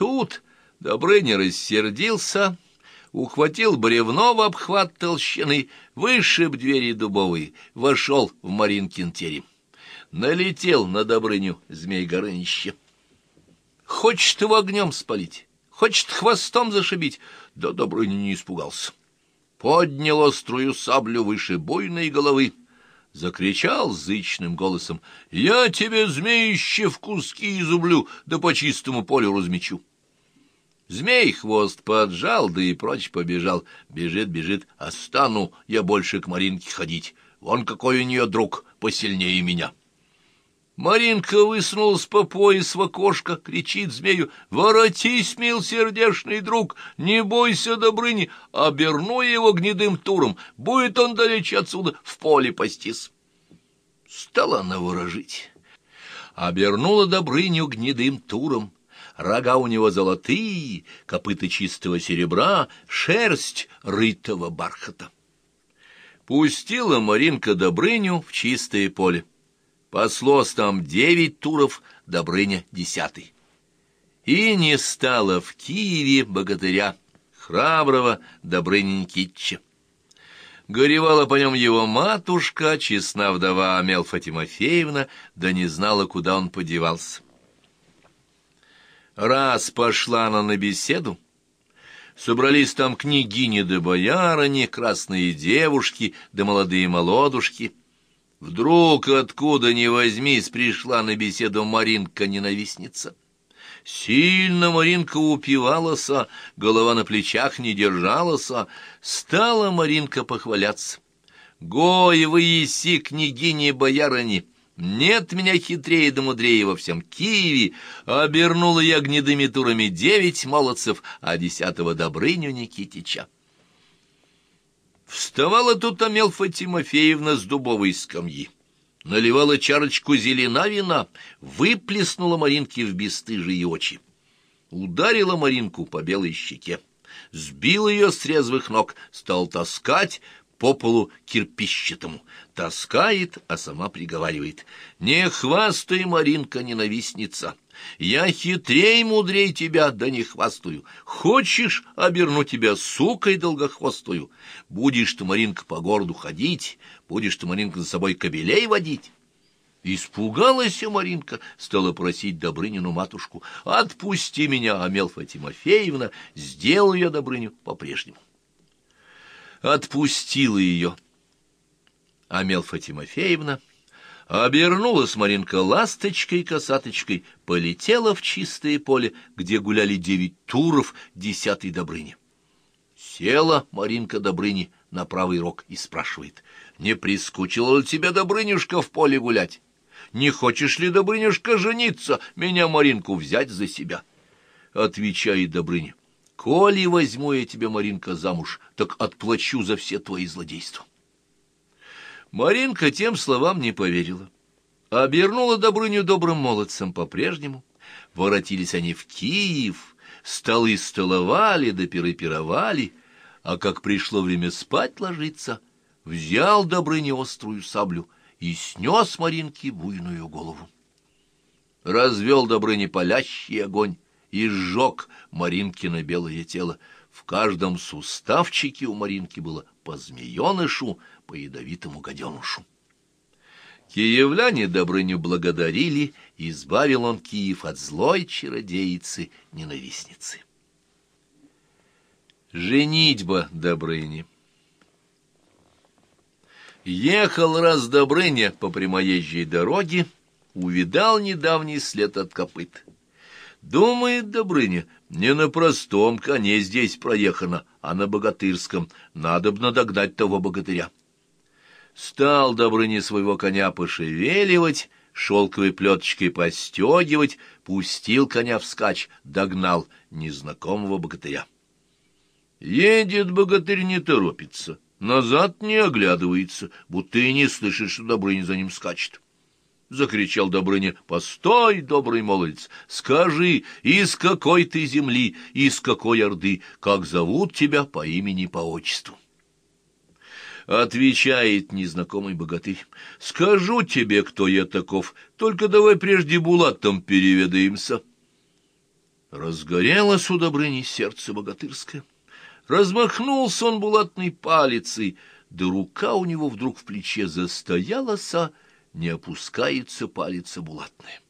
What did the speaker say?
Тут Добрыня рассердился, ухватил бревно в обхват толщины, вышиб двери дубовые, вошел в Маринкин терем. Налетел на Добрыню змей Горыныще. Хочет его огнем спалить, хочет хвостом зашибить, да Добрыня не испугался. Поднял острую саблю выше буйной головы, закричал зычным голосом, «Я тебе, змеище, в куски изублю, да по чистому полю размечу». Змей хвост поджал, да и прочь побежал. Бежит, бежит, а стану я больше к Маринке ходить. Вон какой у нее друг посильнее меня. Маринка высунулась по пояс в окошко, кричит змею, «Воротись, мил сердешный друг, не бойся Добрыни, оберну его гнедым туром, будет он далече отсюда, в поле пастись». Стала она выражить. Обернула Добрыню гнедым туром, рога у него золотые, копыта чистого серебра, шерсть рытого бархата. Пустила Маринка Добрыню в чистое поле. Паслось там девять туров, Добрыня десятый. И не стало в Киеве богатыря, храброго Добрыни Никитича. Горевала по нем его матушка, честна вдова Амелфа Тимофеевна, да не знала, куда он подевался. Раз пошла она на беседу, собрались там княгини да боярыни, красные девушки да молодые молодушки. Вдруг, откуда ни возьмись, пришла на беседу Маринка-ненавистница. Сильно Маринка упивалась, голова на плечах не держалась, стала Маринка похваляться. «Гой вы еси, княгини-боярыни!» Нет меня хитрее да мудрее во всем Киеве. Обернула я гнедыми турами девять молодцев, а десятого Добрыню Никитича. Вставала тут Амелфа Тимофеевна с дубовой скамьи. Наливала чарочку зелена вина, выплеснула Маринке в бесстыжие очи. Ударила Маринку по белой щеке, сбила ее с резвых ног, стал таскать, по полу кирпищатому. Таскает, а сама приговаривает. «Не хвастай, Маринка, ненавистница! Я хитрей, мудрей тебя, да не хвастаю. Хочешь, оберну тебя сукой долгохвостую? Будешь ты, Маринка, по городу ходить, будешь ты, Маринка, за собой кобелей водить». Испугалась Маринка, стала просить Добрынину матушку, «Отпусти меня, Амелфа Тимофеевна, сделаю я Добрыню по-прежнему» отпустила ее. Амелфа Тимофеевна обернулась Маринка ласточкой-косаточкой, полетела в чистое поле, где гуляли девять туров десятой Добрыни. Села Маринка Добрыни на правый рог и спрашивает, «Не прискучила ли тебе, Добрынюшка, в поле гулять? Не хочешь ли, Добрынюшка, жениться, меня, Маринку, взять за себя?» Отвечает Добрыня, Коли возьму я тебя, Маринка, замуж, так отплачу за все твои злодейства. Маринка тем словам не поверила. Обернула Добрыню добрым молодцем по-прежнему. Воротились они в Киев, столы столовали, да пиры пировали, а как пришло время спать ложиться, взял Добрыня острую саблю и снес Маринке буйную голову. Развел Добрыня палящий огонь, и сжег Маринкино белое тело. В каждом суставчике у Маринки было по змеенышу, по ядовитому гаденушу. Киевляне Добрыню благодарили, и избавил он Киев от злой чародеицы-ненавистницы. Женитьба Добрыни Ехал раз Добрыня по прямоезжей дороге, увидал недавний след от копыт. Думает Добрыня, не на простом коне здесь проехано, а на богатырском. Надо бы надогнать того богатыря. Стал Добрыня своего коня пошевеливать, шелковой плеточкой постегивать, пустил коня вскачь, догнал незнакомого богатыря. Едет богатырь, не торопится, назад не оглядывается, будто и не слышит, что Добрыня за ним скачет. — закричал Добрыня. — Постой, добрый молодец, скажи, из какой ты земли, из какой орды, как зовут тебя по имени по отчеству? Отвечает незнакомый богатырь. — Скажу тебе, кто я таков, только давай прежде булатом переведаемся. Разгорелось у Добрыни сердце богатырское. Размахнулся он булатной палицей, да рука у него вдруг в плече застоялась, а не опускается палица булатная.